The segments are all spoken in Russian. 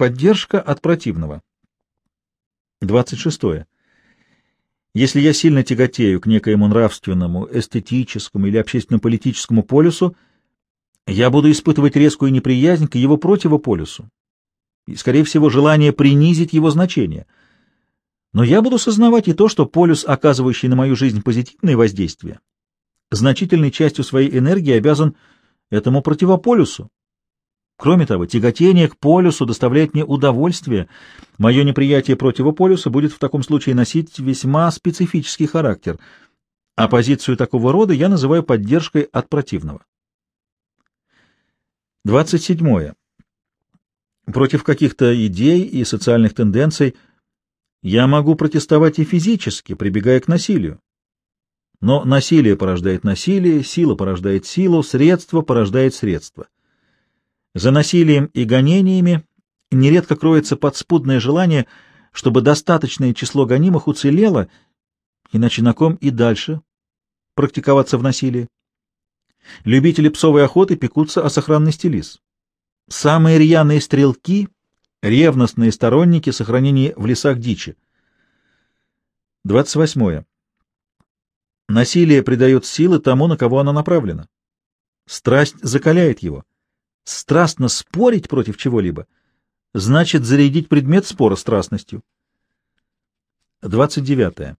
Поддержка от противного. 26. Если я сильно тяготею к некоему нравственному, эстетическому или общественно-политическому полюсу, я буду испытывать резкую неприязнь к его противополюсу и, скорее всего, желание принизить его значение. Но я буду сознавать и то, что полюс, оказывающий на мою жизнь позитивное воздействие, значительной частью своей энергии обязан этому противополюсу. Кроме того, тяготение к полюсу доставляет мне удовольствие. Мое неприятие противополюса будет в таком случае носить весьма специфический характер, а позицию такого рода я называю поддержкой от противного. 27. Против каких-то идей и социальных тенденций я могу протестовать и физически, прибегая к насилию. Но насилие порождает насилие, сила порождает силу, средство порождает средство. За насилием и гонениями нередко кроется подспудное желание, чтобы достаточное число гонимых уцелело, иначе на ком и дальше практиковаться в насилии. Любители псовой охоты пекутся о сохранности лис. Самые рьяные стрелки — ревностные сторонники сохранения в лесах дичи. 28. Насилие придает силы тому, на кого оно направлено. Страсть закаляет его. Страстно спорить против чего-либо значит зарядить предмет спора страстностью. 29.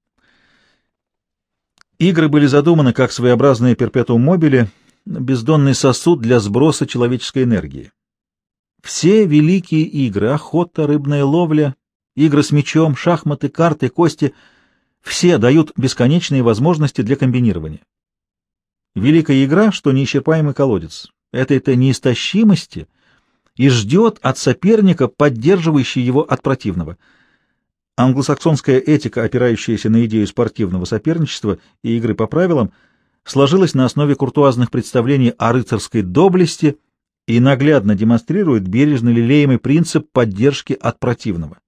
Игры были задуманы как своеобразные перпетум мобили, бездонный сосуд для сброса человеческой энергии. Все великие игры — охота, рыбная ловля, игры с мечом, шахматы, карты, кости — все дают бесконечные возможности для комбинирования. Великая игра, что неисчерпаемый колодец. Это это неистощимости и ждет от соперника, поддерживающий его от противного. Англосаксонская этика, опирающаяся на идею спортивного соперничества и игры по правилам, сложилась на основе куртуазных представлений о рыцарской доблести и наглядно демонстрирует бережно лелеемый принцип поддержки от противного.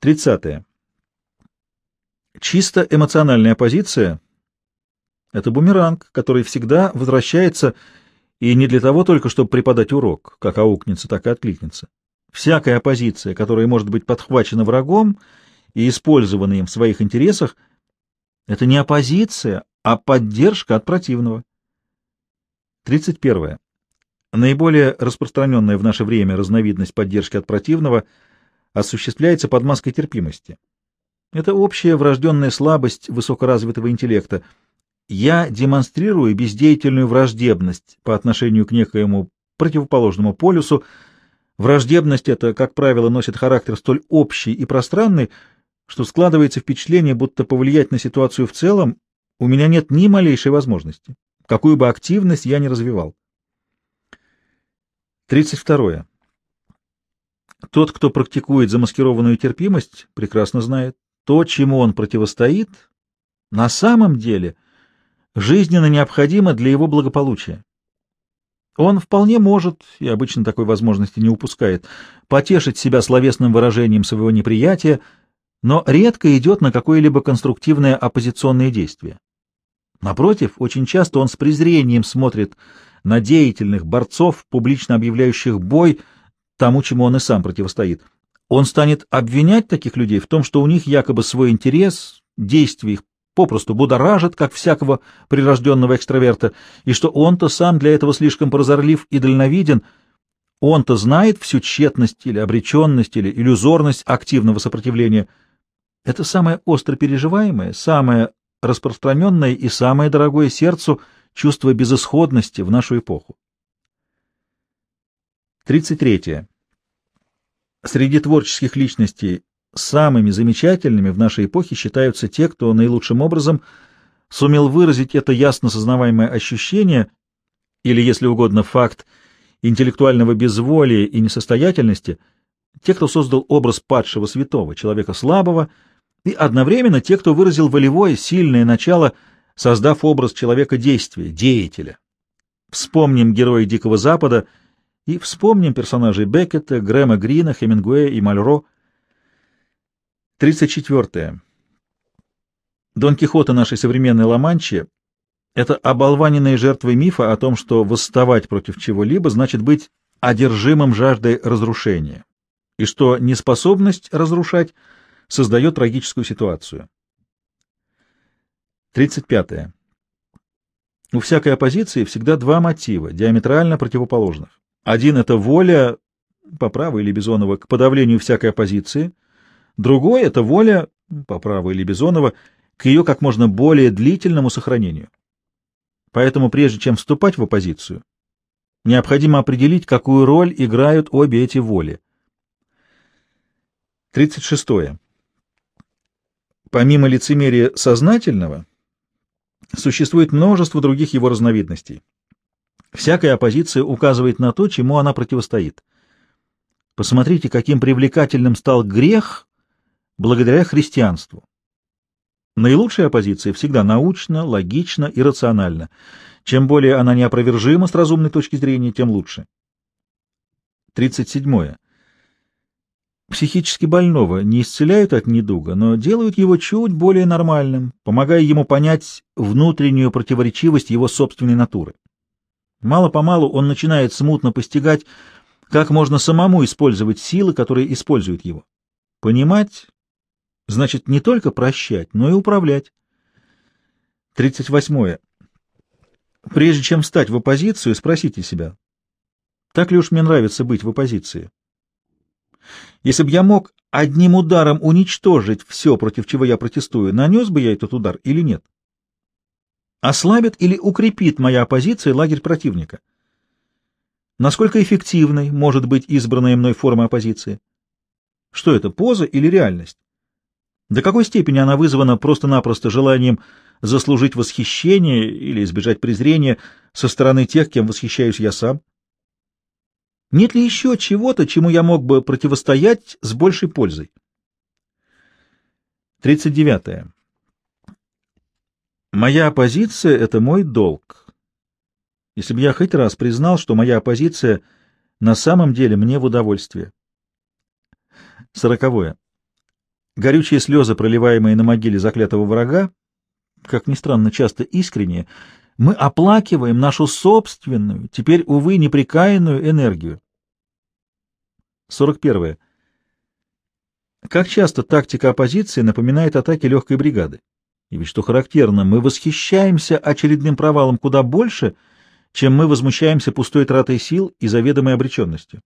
30. Чисто эмоциональная позиция — это бумеранг, который всегда возвращается и не для того только, чтобы преподать урок, как аукнется, так и откликнется. Всякая оппозиция, которая может быть подхвачена врагом и использована им в своих интересах, это не оппозиция, а поддержка от противного. 31. Наиболее распространенная в наше время разновидность поддержки от противного осуществляется под маской терпимости. Это общая врожденная слабость высокоразвитого интеллекта. Я демонстрирую бездеятельную враждебность по отношению к некоему противоположному полюсу. Враждебность эта, как правило, носит характер столь общий и пространный, что складывается впечатление, будто повлиять на ситуацию в целом у меня нет ни малейшей возможности, какую бы активность я ни развивал. 32. Тот, кто практикует замаскированную терпимость, прекрасно знает, то, чему он противостоит, на самом деле жизненно необходимо для его благополучия. Он вполне может, и обычно такой возможности не упускает, потешить себя словесным выражением своего неприятия, но редко идет на какое-либо конструктивное оппозиционное действие. Напротив, очень часто он с презрением смотрит на деятельных борцов, публично объявляющих бой тому, чему он и сам противостоит. Он станет обвинять таких людей в том, что у них якобы свой интерес, действия их попросту будоражат, как всякого прирожденного экстраверта, и что он-то сам для этого слишком прозорлив и дальновиден, он-то знает всю тщетность или обреченность или иллюзорность активного сопротивления. Это самое остро переживаемое, самое распространенное и самое дорогое сердцу чувство безысходности в нашу эпоху. 33. Среди творческих личностей самыми замечательными в нашей эпохе считаются те, кто наилучшим образом сумел выразить это ясно сознаваемое ощущение, или, если угодно, факт интеллектуального безволия и несостоятельности, те, кто создал образ падшего святого, человека слабого, и одновременно те, кто выразил волевое, сильное начало, создав образ человека действия, деятеля. Вспомним героя Дикого Запада — и вспомним персонажей Беккета, Грэма Грина, Хемингуэя и Мальро. 34. Дон Кихота нашей современной Ла-Манчи — это оболваненные жертвы мифа о том, что восставать против чего-либо значит быть одержимым жаждой разрушения, и что неспособность разрушать создает трагическую ситуацию. 35. У всякой оппозиции всегда два мотива, диаметрально противоположных. Один — это воля, по праву или Бизонова, к подавлению всякой оппозиции, другой — это воля, по праву или Бизонова, к ее как можно более длительному сохранению. Поэтому прежде чем вступать в оппозицию, необходимо определить, какую роль играют обе эти воли. 36. Помимо лицемерия сознательного, существует множество других его разновидностей. Всякая оппозиция указывает на то, чему она противостоит. Посмотрите, каким привлекательным стал грех благодаря христианству. Наилучшая оппозиция всегда научна, логична и рациональна. Чем более она неопровержима с разумной точки зрения, тем лучше. 37. Психически больного не исцеляют от недуга, но делают его чуть более нормальным, помогая ему понять внутреннюю противоречивость его собственной натуры. Мало-помалу он начинает смутно постигать, как можно самому использовать силы, которые используют его. Понимать значит не только прощать, но и управлять. 38. Прежде чем встать в оппозицию, спросите себя, так ли уж мне нравится быть в оппозиции? Если бы я мог одним ударом уничтожить все, против чего я протестую, нанес бы я этот удар или нет? Ослабит или укрепит моя оппозиция лагерь противника? Насколько эффективной может быть избранная мной форма оппозиции? Что это, поза или реальность? До какой степени она вызвана просто-напросто желанием заслужить восхищение или избежать презрения со стороны тех, кем восхищаюсь я сам? Нет ли еще чего-то, чему я мог бы противостоять с большей пользой? 39. Моя оппозиция — это мой долг. Если бы я хоть раз признал, что моя оппозиция на самом деле мне в удовольствие. Сороковое. Горючие слезы, проливаемые на могиле заклятого врага, как ни странно, часто искренние, мы оплакиваем нашу собственную, теперь, увы, неприкаянную энергию. 41. Как часто тактика оппозиции напоминает атаки легкой бригады? И ведь что характерно, мы восхищаемся очередным провалом куда больше, чем мы возмущаемся пустой тратой сил и заведомой обреченностью.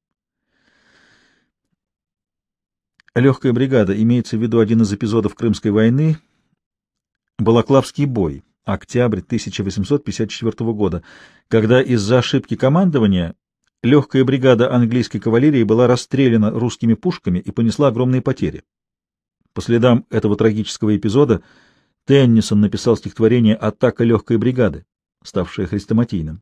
Легкая бригада, имеется в виду один из эпизодов Крымской войны, Балаклавский бой, октябрь 1854 года, когда из-за ошибки командования легкая бригада английской кавалерии была расстреляна русскими пушками и понесла огромные потери. По следам этого трагического эпизода Теннисон написал стихотворение «Атака легкой бригады», ставшее хрестоматийным.